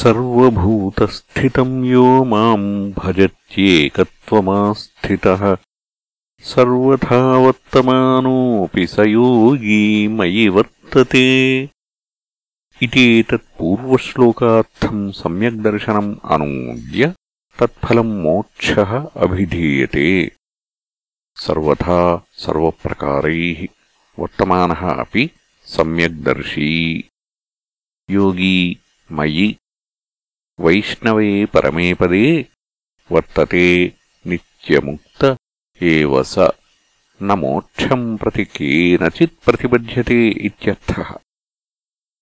सर्वभूतस्थितम् यो माम् भजत्येकत्वमास्थितः। सर्वथा वर्तमानोऽपि स योगी मयि वर्तते। इत्येतत्पूर्वश्लोकार्थम् सम्यग्दर्शनम् अनूद्य तत्फलम् मोक्षः अभिधीयते। सर्वथा सर्वप्रकारैः वर्तमानः अपि सम्यग्दर्शी योगी मयि वैष्णवे परमे पदे वर्तते नित्यमुक्त एव स न मोक्षम् प्रति केनचित् प्रतिबध्यते इत्यर्थः